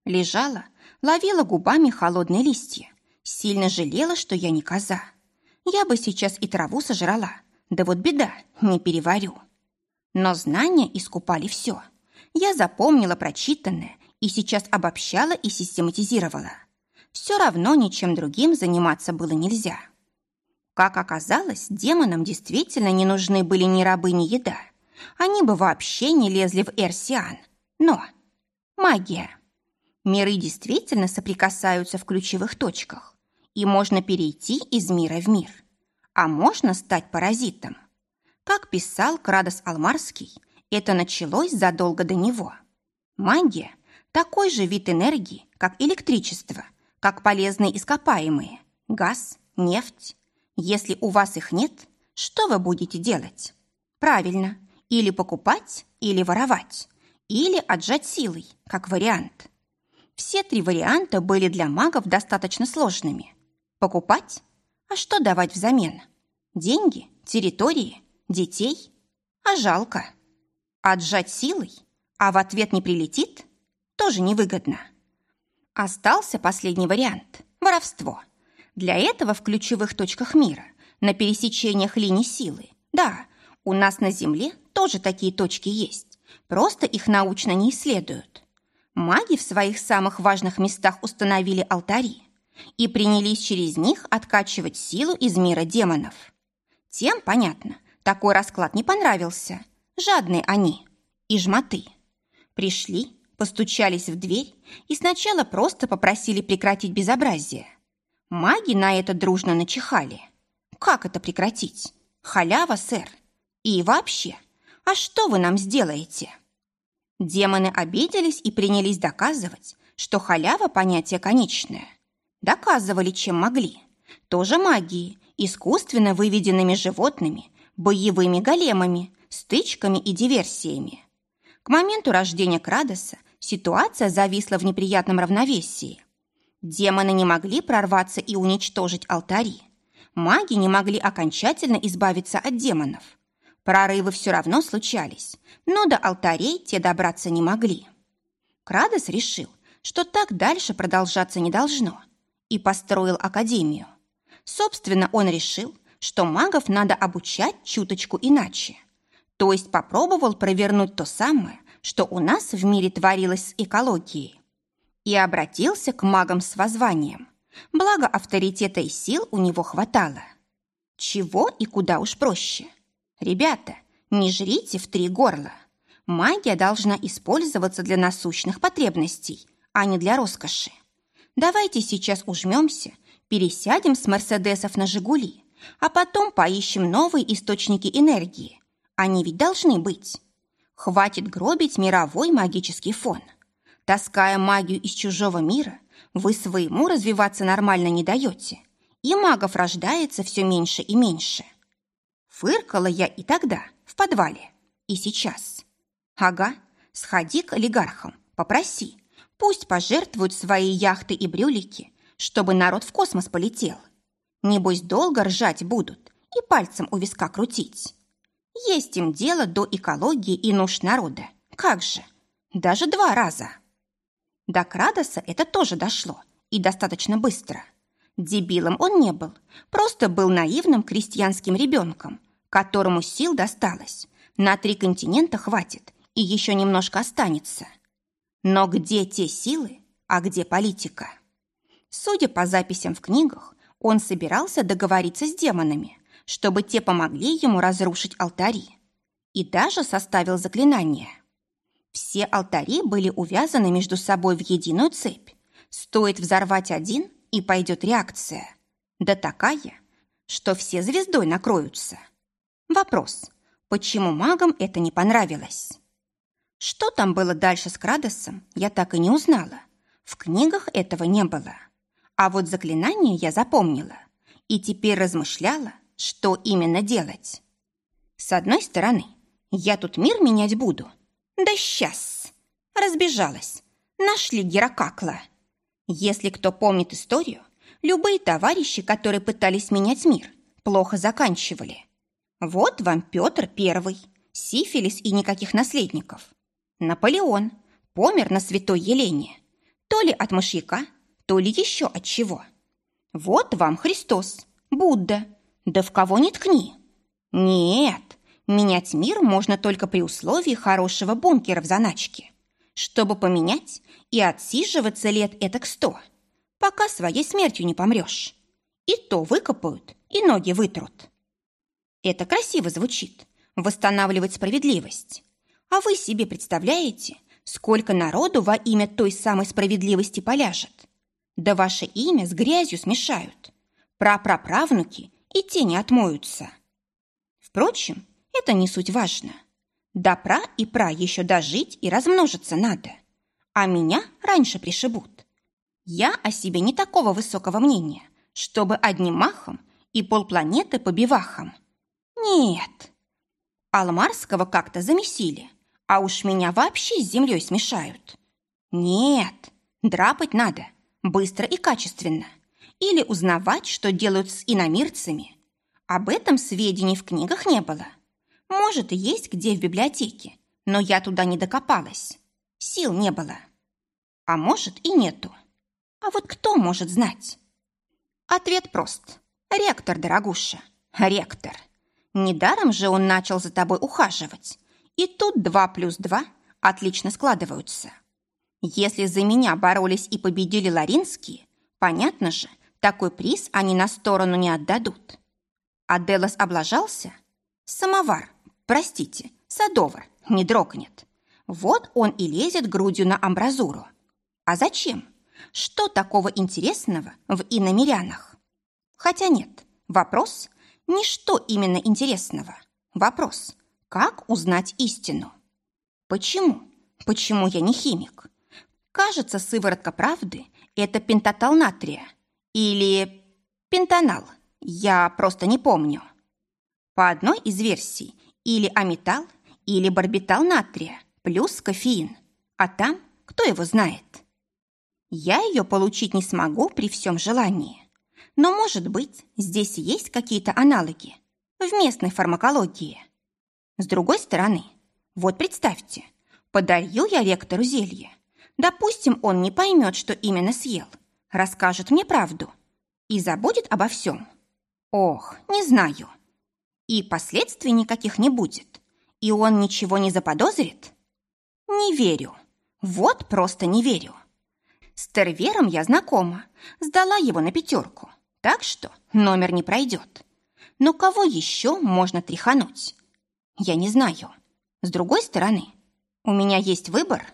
Лежала, ловила губами холодные листья. Сильно жалела, что я не коза. Я бы сейчас и траву сожрала. Да вот беда, не переварю. Но знания искупали все. Я запомнила прочитанное и сейчас обобщала и систематизировала. Все равно ничем другим заниматься было нельзя. Как оказалось, демонам действительно не нужны были ни рабы, ни еда. Они бы вообще не лезли в Эрсиан. Но магия. Миры действительно соприкасаются в ключевых точках, и можно перейти из мира в мир. А можно стать паразитом. Как писал Крадос Алмарский, это началось задолго до него. Магия – такой же вид энергии, как электричество, как полезные ископаемые, газ, нефть. Если у вас их нет, что вы будете делать? Правильно, или покупать, или воровать, или отжать силой, как вариант. Все три варианта были для магов достаточно сложными. Покупать? А что давать взамен? Деньги? Территории? Детей? А жалко. Отжать силой? А в ответ не прилетит? Тоже невыгодно. Остался последний вариант – воровство. Для этого в ключевых точках мира, на пересечениях линий силы, да, у нас на Земле тоже такие точки есть, просто их научно не исследуют. Маги в своих самых важных местах установили алтари и принялись через них откачивать силу из мира демонов. Тем, понятно, такой расклад не понравился. Жадные они и жмоты. Пришли, постучались в дверь и сначала просто попросили прекратить безобразие. Маги на это дружно начихали. Как это прекратить? Халява, сэр. И вообще, а что вы нам сделаете? Демоны обиделись и принялись доказывать, что халява – понятие конечное. Доказывали, чем могли. Тоже магией, искусственно выведенными животными, боевыми големами, стычками и диверсиями. К моменту рождения Крадоса ситуация зависла в неприятном равновесии. Демоны не могли прорваться и уничтожить алтари. Маги не могли окончательно избавиться от демонов. Прорывы все равно случались, но до алтарей те добраться не могли. Крадос решил, что так дальше продолжаться не должно, и построил академию. Собственно, он решил, что магов надо обучать чуточку иначе. То есть попробовал провернуть то самое, что у нас в мире творилось с экологией. И обратился к магам с воззванием. Благо авторитета и сил у него хватало. Чего и куда уж проще. Ребята, не жрите в три горла. Магия должна использоваться для насущных потребностей, а не для роскоши. Давайте сейчас ужмемся, пересядем с Мерседесов на Жигули, а потом поищем новые источники энергии. Они ведь должны быть. Хватит гробить мировой магический фон. Таская магию из чужого мира, вы своему развиваться нормально не даете, и магов рождается все меньше и меньше. Фыркала я и тогда, в подвале, и сейчас. Ага, сходи к олигархам, попроси, пусть пожертвуют свои яхты и брюлики, чтобы народ в космос полетел. Небось, долго ржать будут и пальцем у виска крутить. Есть им дело до экологии и нужд народа. Как же? Даже два раза. До Крадоса это тоже дошло. И достаточно быстро. Дебилом он не был. Просто был наивным крестьянским ребенком, которому сил досталось. На три континента хватит, и еще немножко останется. Но где те силы, а где политика? Судя по записям в книгах, он собирался договориться с демонами, чтобы те помогли ему разрушить алтари. И даже составил заклинание. Все алтари были увязаны между собой в единую цепь. Стоит взорвать один, и пойдет реакция. Да такая, что все звездой накроются. Вопрос, почему магам это не понравилось? Что там было дальше с Крадосом, я так и не узнала. В книгах этого не было. А вот заклинание я запомнила. И теперь размышляла, что именно делать. С одной стороны, я тут мир менять буду. Да сейчас. Разбежалась. Нашли Геракакла. Если кто помнит историю, любые товарищи, которые пытались менять мир, плохо заканчивали. Вот вам Петр Первый, сифилис и никаких наследников. Наполеон помер на святой Елене. То ли от мышьяка, то ли еще от чего. Вот вам Христос, Будда, да в кого ни ткни. Нет, менять мир можно только при условии хорошего бункера в заначке. Чтобы поменять и отсиживаться лет этак сто, пока своей смертью не помрешь. И то выкопают, и ноги вытрут. Это красиво звучит, восстанавливать справедливость. А вы себе представляете, сколько народу во имя той самой справедливости поляжет? Да ваше имя с грязью смешают. Прапраправнуки и те не отмоются. Впрочем, это не суть важно. До пра и пра еще дожить и размножиться надо. А меня раньше пришибут. Я о себе не такого высокого мнения, чтобы одним махом и полпланеты по бивахам. Нет. Алмарского как-то замесили, а уж меня вообще с землей смешают. Нет, драпать надо, быстро и качественно или узнавать, что делают с иномирцами. Об этом сведений в книгах не было. Может, и есть где в библиотеке, но я туда не докопалась. Сил не было. А может, и нету. А вот кто может знать? Ответ прост. Ректор, дорогуша, ректор. Недаром же он начал за тобой ухаживать. И тут два плюс два отлично складываются. Если за меня боролись и победили ларинские, понятно же, такой приз они на сторону не отдадут. А Делос облажался? Самовар, простите, садовар, не дрогнет. Вот он и лезет грудью на амбразуру. А зачем? Что такого интересного в иномерянах? Хотя нет, вопрос не что именно интересного. Вопрос, как узнать истину? Почему? Почему я не химик? Кажется, сыворотка правды – это пентатал натрия. Или пентанал. Я просто не помню. По одной из версий, или аметал, или барбитал натрия, плюс кофеин. А там, кто его знает? Я ее получить не смогу при всем желании. Но, может быть, здесь есть какие-то аналоги в местной фармакологии. С другой стороны, вот представьте, подарю я ректору зелье. Допустим, он не поймет, что именно съел, расскажет мне правду и забудет обо всем. Ох, не знаю. И последствий никаких не будет. И он ничего не заподозрит? Не верю. Вот просто не верю. С Тервером я знакома, сдала его на пятерку, так что номер не пройдет. Но кого еще можно тряхануть? Я не знаю. С другой стороны, у меня есть выбор?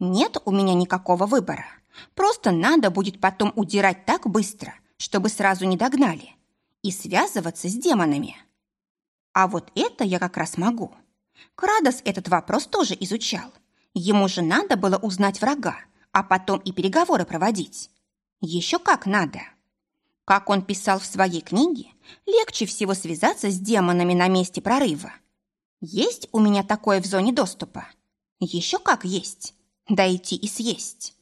Нет у меня никакого выбора. Просто надо будет потом удирать так быстро, чтобы сразу не догнали, и связываться с демонами. А вот это я как раз могу. Крадос этот вопрос тоже изучал. Ему же надо было узнать врага, а потом и переговоры проводить. Еще как надо. Как он писал в своей книге, легче всего связаться с демонами на месте прорыва. Есть у меня такое в зоне доступа? Еще как есть. Дойти и съесть.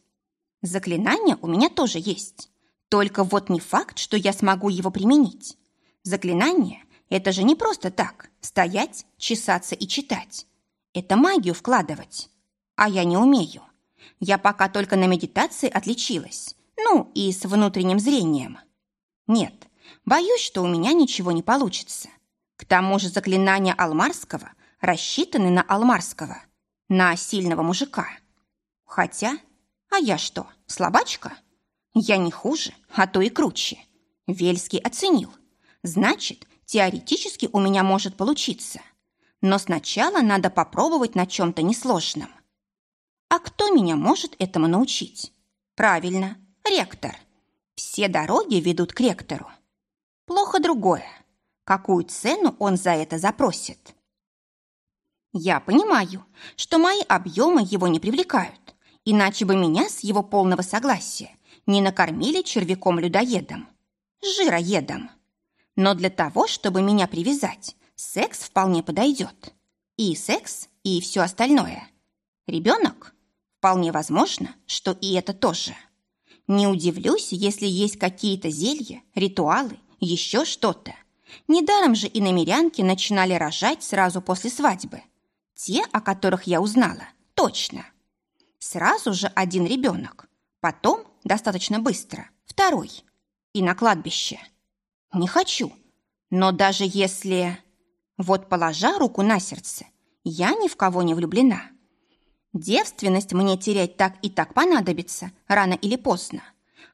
Заклинание у меня тоже есть. Только вот не факт, что я смогу его применить. Заклинание – это же не просто так – стоять, чесаться и читать. Это магию вкладывать. А я не умею. Я пока только на медитации отличилась. Ну, и с внутренним зрением. Нет, боюсь, что у меня ничего не получится. К тому же заклинания Алмарского рассчитаны на Алмарского, на сильного мужика. Хотя, а я что, слабачка? Я не хуже, а то и круче. Вельский оценил. Значит, теоретически у меня может получиться. Но сначала надо попробовать на чем-то несложном. А кто меня может этому научить? Правильно, ректор. Все дороги ведут к ректору. Плохо другое. Какую цену он за это запросит? Я понимаю, что мои объемы его не привлекают, иначе бы меня с его полного согласия не накормили червяком-людоедом, жироедом. Но для того, чтобы меня привязать, секс вполне подойдет. И секс, и все остальное. Ребенок? Вполне возможно, что и это тоже. Не удивлюсь, если есть какие-то зелья, ритуалы, еще что-то. Недаром же и намерянки начинали рожать сразу после свадьбы. Те, о которых я узнала, точно. Сразу же один ребенок. Потом, достаточно быстро, второй. И на кладбище. Не хочу. Но даже если... Вот положа руку на сердце, я ни в кого не влюблена. Девственность мне терять так и так понадобится, рано или поздно.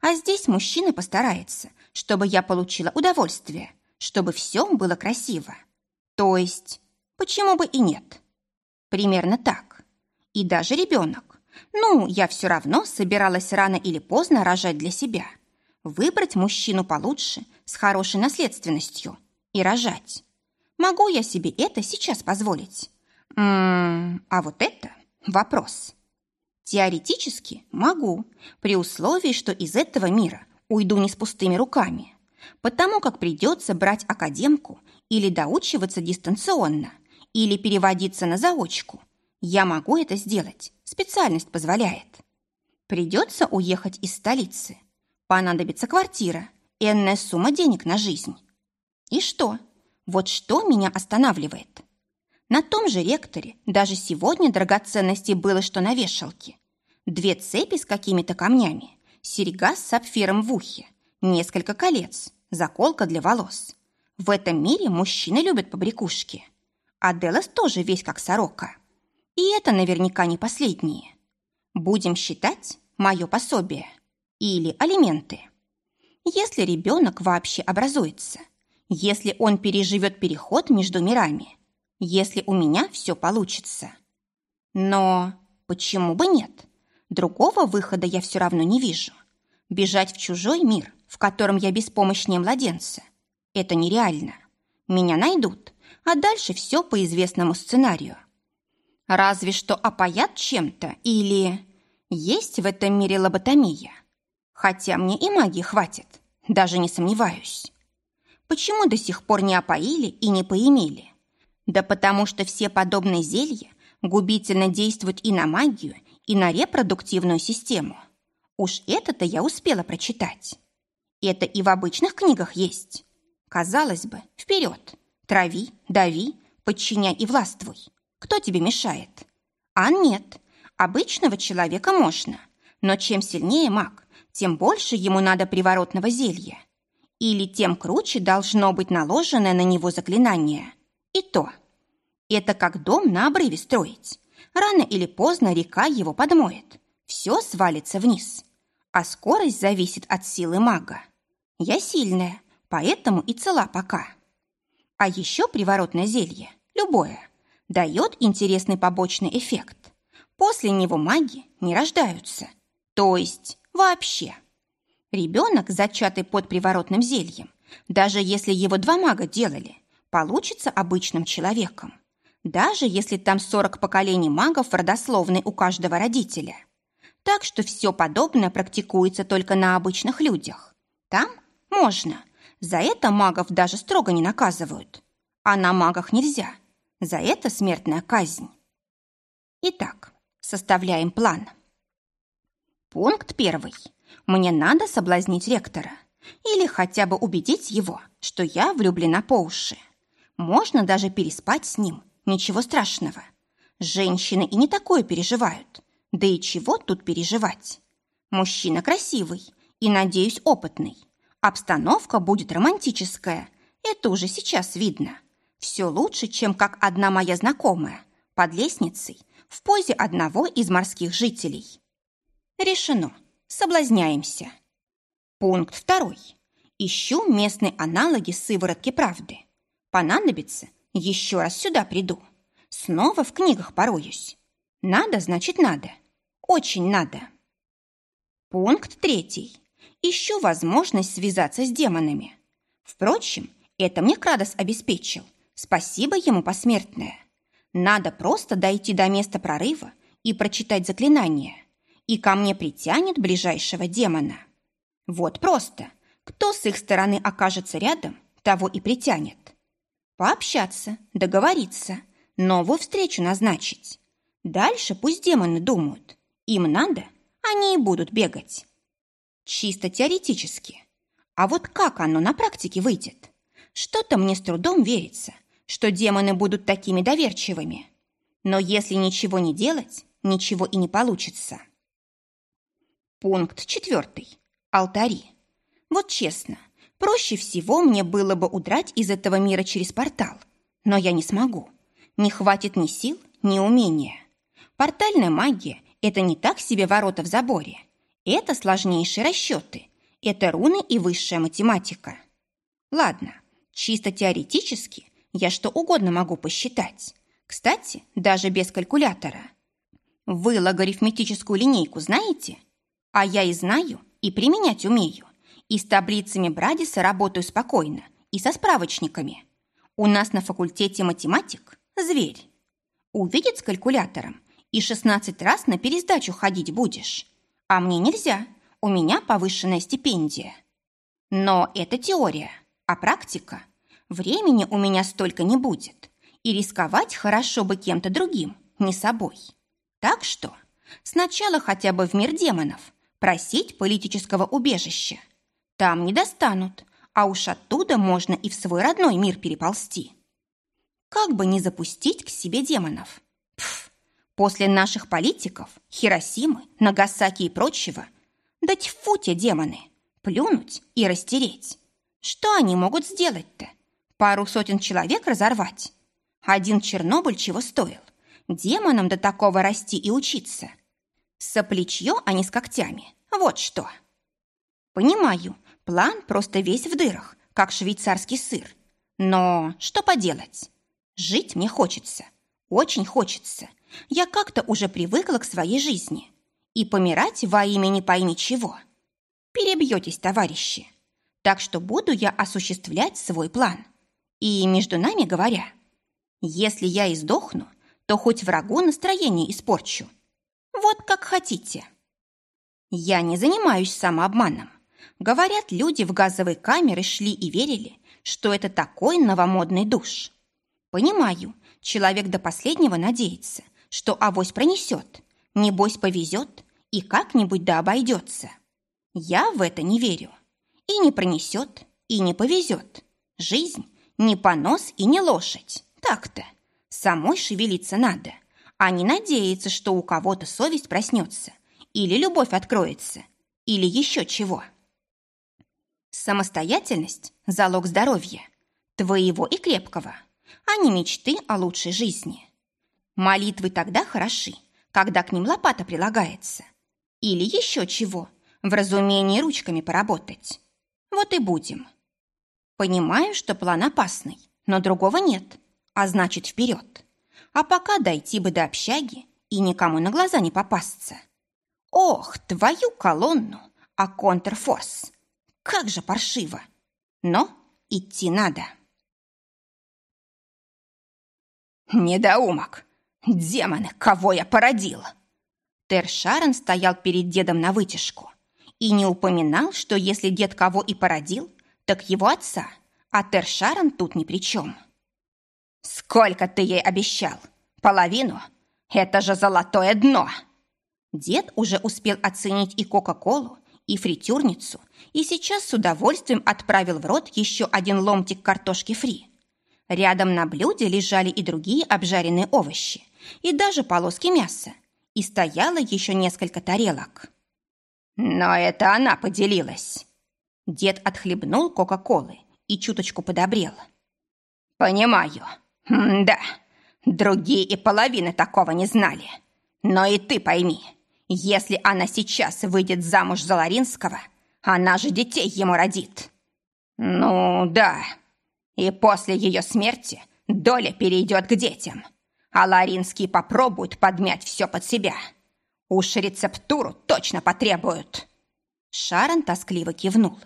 А здесь мужчина постарается, чтобы я получила удовольствие, чтобы все было красиво. То есть, почему бы и нет? Примерно так. И даже ребенок. Ну, я все равно собиралась рано или поздно рожать для себя. Выбрать мужчину получше, с хорошей наследственностью. И рожать. Могу я себе это сейчас позволить? М -м, а вот это Вопрос. Теоретически могу, при условии, что из этого мира уйду не с пустыми руками, потому как придется брать академку или доучиваться дистанционно, или переводиться на заочку. Я могу это сделать, специальность позволяет. Придется уехать из столицы. Понадобится квартира, энная сумма денег на жизнь. И что? Вот что меня останавливает? На том же ректоре даже сегодня драгоценностей было, что на вешалке. Две цепи с какими-то камнями, серьга с сапфиром в ухе, несколько колец, заколка для волос. В этом мире мужчины любят побрякушки. А Делос тоже весь как сорока. И это наверняка не последние. Будем считать мое пособие или алименты. Если ребенок вообще образуется, если он переживет переход между мирами, если у меня все получится. Но почему бы нет? Другого выхода я все равно не вижу. Бежать в чужой мир, в котором я беспомощнее младенца, это нереально. Меня найдут, а дальше все по известному сценарию. Разве что опоят чем-то или... Есть в этом мире лоботомия. Хотя мне и магии хватит, даже не сомневаюсь. Почему до сих пор не опоили и не поимели? Да потому что все подобные зелья губительно действуют и на магию, и на репродуктивную систему. Уж это-то я успела прочитать. Это и в обычных книгах есть. Казалось бы, вперед. Трави, дави, подчиняй и властвуй. Кто тебе мешает? А нет, обычного человека можно. Но чем сильнее маг, тем больше ему надо приворотного зелья. Или тем круче должно быть наложенное на него заклинание. И то. Это как дом на обрыве строить. Рано или поздно река его подмоет. Все свалится вниз. А скорость зависит от силы мага. Я сильная, поэтому и цела пока. А еще приворотное зелье, любое, дает интересный побочный эффект. После него маги не рождаются. То есть вообще. Ребенок, зачатый под приворотным зельем, даже если его два мага делали, получится обычным человеком. Даже если там 40 поколений магов в родословной у каждого родителя. Так что все подобное практикуется только на обычных людях. Там можно. За это магов даже строго не наказывают. А на магах нельзя. За это смертная казнь. Итак, составляем план. Пункт первый. Мне надо соблазнить ректора. Или хотя бы убедить его, что я влюблена по уши. Можно даже переспать с ним. Ничего страшного. Женщины и не такое переживают. Да и чего тут переживать? Мужчина красивый и, надеюсь, опытный. Обстановка будет романтическая. Это уже сейчас видно. Все лучше, чем как одна моя знакомая под лестницей в позе одного из морских жителей. Решено. Соблазняемся. Пункт второй. Ищу местные аналоги сыворотки правды. Понадобится, еще раз сюда приду. Снова в книгах пороюсь. Надо, значит, надо. Очень надо. Пункт третий. Ищу возможность связаться с демонами. Впрочем, это мне Крадос обеспечил. Спасибо ему посмертное. Надо просто дойти до места прорыва и прочитать заклинание – и ко мне притянет ближайшего демона. Вот просто. Кто с их стороны окажется рядом, того и притянет. Пообщаться, договориться, новую встречу назначить. Дальше пусть демоны думают. Им надо, они и будут бегать. Чисто теоретически. А вот как оно на практике выйдет? Что-то мне с трудом верится, что демоны будут такими доверчивыми. Но если ничего не делать, ничего и не получится. Пункт четвертый. Алтари. Вот честно, проще всего мне было бы удрать из этого мира через портал. Но я не смогу. Не хватит ни сил, ни умения. Портальная магия – это не так себе ворота в заборе. Это сложнейшие расчеты. Это руны и высшая математика. Ладно, чисто теоретически я что угодно могу посчитать. Кстати, даже без калькулятора. Вы логарифметическую линейку знаете – а я и знаю, и применять умею. И с таблицами Брадиса работаю спокойно, и со справочниками. У нас на факультете математик – зверь. Увидит с калькулятором, и 16 раз на пересдачу ходить будешь. А мне нельзя, у меня повышенная стипендия. Но это теория, а практика? Времени у меня столько не будет. И рисковать хорошо бы кем-то другим, не собой. Так что сначала хотя бы в мир демонов – просить политического убежища. Там не достанут, а уж оттуда можно и в свой родной мир переползти. Как бы не запустить к себе демонов. Пф, после наших политиков, Хиросимы, Нагасаки и прочего, да тьфу те демоны, плюнуть и растереть. Что они могут сделать-то? Пару сотен человек разорвать? Один Чернобыль чего стоил? Демонам до такого расти и учиться. Соплечье, а не с когтями. Вот что. Понимаю, план просто весь в дырах, как швейцарский сыр. Но что поделать? Жить мне хочется. Очень хочется. Я как-то уже привыкла к своей жизни. И помирать во имя не пойми чего. Перебьетесь, товарищи. Так что буду я осуществлять свой план. И, между нами говоря, если я и сдохну, то хоть врагу настроение испорчу. Вот как хотите. Я не занимаюсь самообманом. Говорят, люди в газовой камеры шли и верили, что это такой новомодный душ. Понимаю, человек до последнего надеется, что авось пронесет, небось повезет и как-нибудь да обойдется. Я в это не верю. И не пронесет, и не повезет. Жизнь не понос и не лошадь. Так-то. Самой шевелиться надо, а не надеяться, что у кого-то совесть проснется, или любовь откроется, или еще чего. Самостоятельность – залог здоровья, твоего и крепкого, а не мечты о лучшей жизни. Молитвы тогда хороши, когда к ним лопата прилагается. Или еще чего, в разумении ручками поработать. Вот и будем. Понимаю, что план опасный, но другого нет, а значит вперед. А пока дойти бы до общаги и никому на глаза не попасться. Ох, твою колонну, а контрфорс! Как же паршиво! Но идти надо. Недоумок! Демоны, кого я породил! Тер Шарон стоял перед дедом на вытяжку и не упоминал, что если дед кого и породил, так его отца, а Тер Шарон тут ни при чем. «Сколько ты ей обещал? Половину? Это же золотое дно!» Дед уже успел оценить и Кока-Колу, и фритюрницу, и сейчас с удовольствием отправил в рот еще один ломтик картошки фри. Рядом на блюде лежали и другие обжаренные овощи, и даже полоски мяса, и стояло еще несколько тарелок. Но это она поделилась. Дед отхлебнул Кока-Колы и чуточку подобрел. Понимаю. М да, другие и половины такого не знали. Но и ты пойми, если она сейчас выйдет замуж за Ларинского, она же детей ему родит. Ну, да. И после ее смерти доля перейдет к детям. А Ларинские попробуют подмять все под себя. Уж рецептуру точно потребуют. Шарон тоскливо кивнул.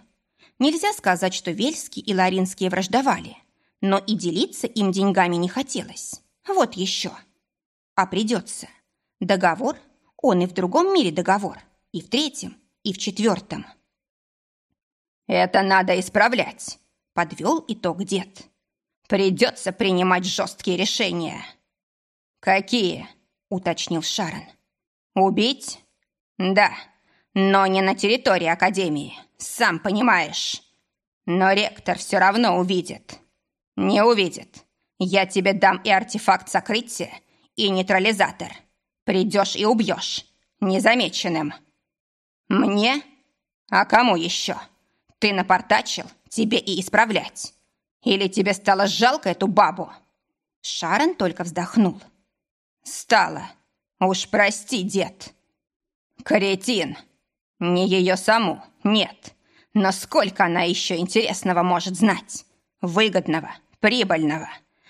Нельзя сказать, что Вельские и Ларинские враждовали, но и делиться им деньгами не хотелось. Вот еще. А придется. Договор – он и в другом мире договор, и в третьем, и в четвертом. «Это надо исправлять», — подвел итог дед. «Придется принимать жесткие решения». «Какие?» — уточнил Шарон. «Убить?» «Да, но не на территории Академии, сам понимаешь. Но ректор все равно увидит». «Не увидит. Я тебе дам и артефакт сокрытия, и нейтрализатор. Придешь и убьешь. Незамеченным. Мне? А кому еще? Ты напортачил, тебе и исправлять. Или тебе стало жалко эту бабу? Шарон только вздохнул. Стало. Уж прости, дед. Каретин. Не ее саму, нет. Но сколько она еще интересного может знать? Выгодного, прибыльного.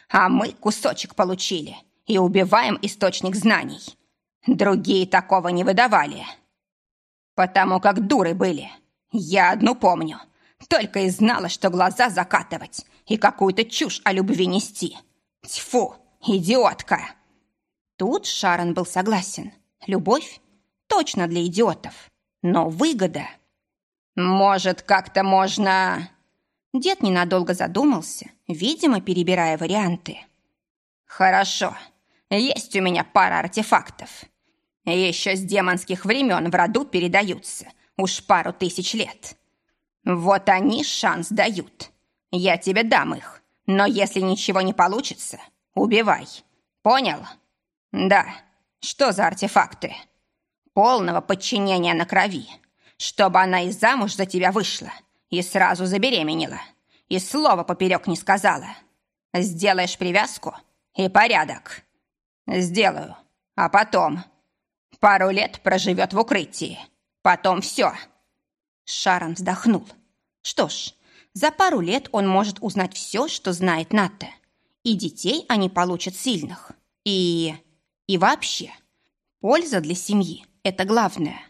А мы кусочек получили и убиваем источник знаний. Другие такого не выдавали. Потому как дуры были. Я одну помню. Только и знала, что глаза закатывать и какую-то чушь о любви нести. Тьфу, идиотка!» Тут Шарон был согласен. Любовь точно для идиотов, но выгода. «Может, как-то можно...» Дед ненадолго задумался, видимо, перебирая варианты. «Хорошо, есть у меня пара артефактов. Еще с демонских времен в роду передаются, уж пару тысяч лет. Вот они шанс дают. Я тебе дам их, но если ничего не получится, убивай. Понял? Да. Что за артефакты? Полного подчинения на крови, чтобы она и замуж за тебя вышла, и сразу забеременела, и слова поперек не сказала. Сделаешь привязку и порядок. Сделаю. А потом Пару лет проживет в укрытии. Потом все. Шарон вздохнул. Что ж, За пару лет он может узнать все, что знает Ната. И детей они получат сильных. И... и вообще. Польза для семьи – это главное.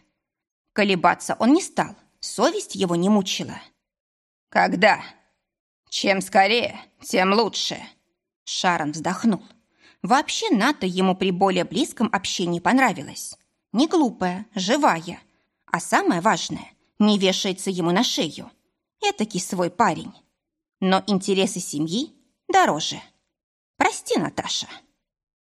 Колебаться он не стал, совесть его не мучила. «Когда? Чем скорее, тем лучше!» Шарон вздохнул. Вообще Ната ему при более близком общении понравилась. Не глупая, живая. А самое важное, не вешается ему на шею. Этакий свой парень. Но интересы семьи дороже. Прости, Наташа.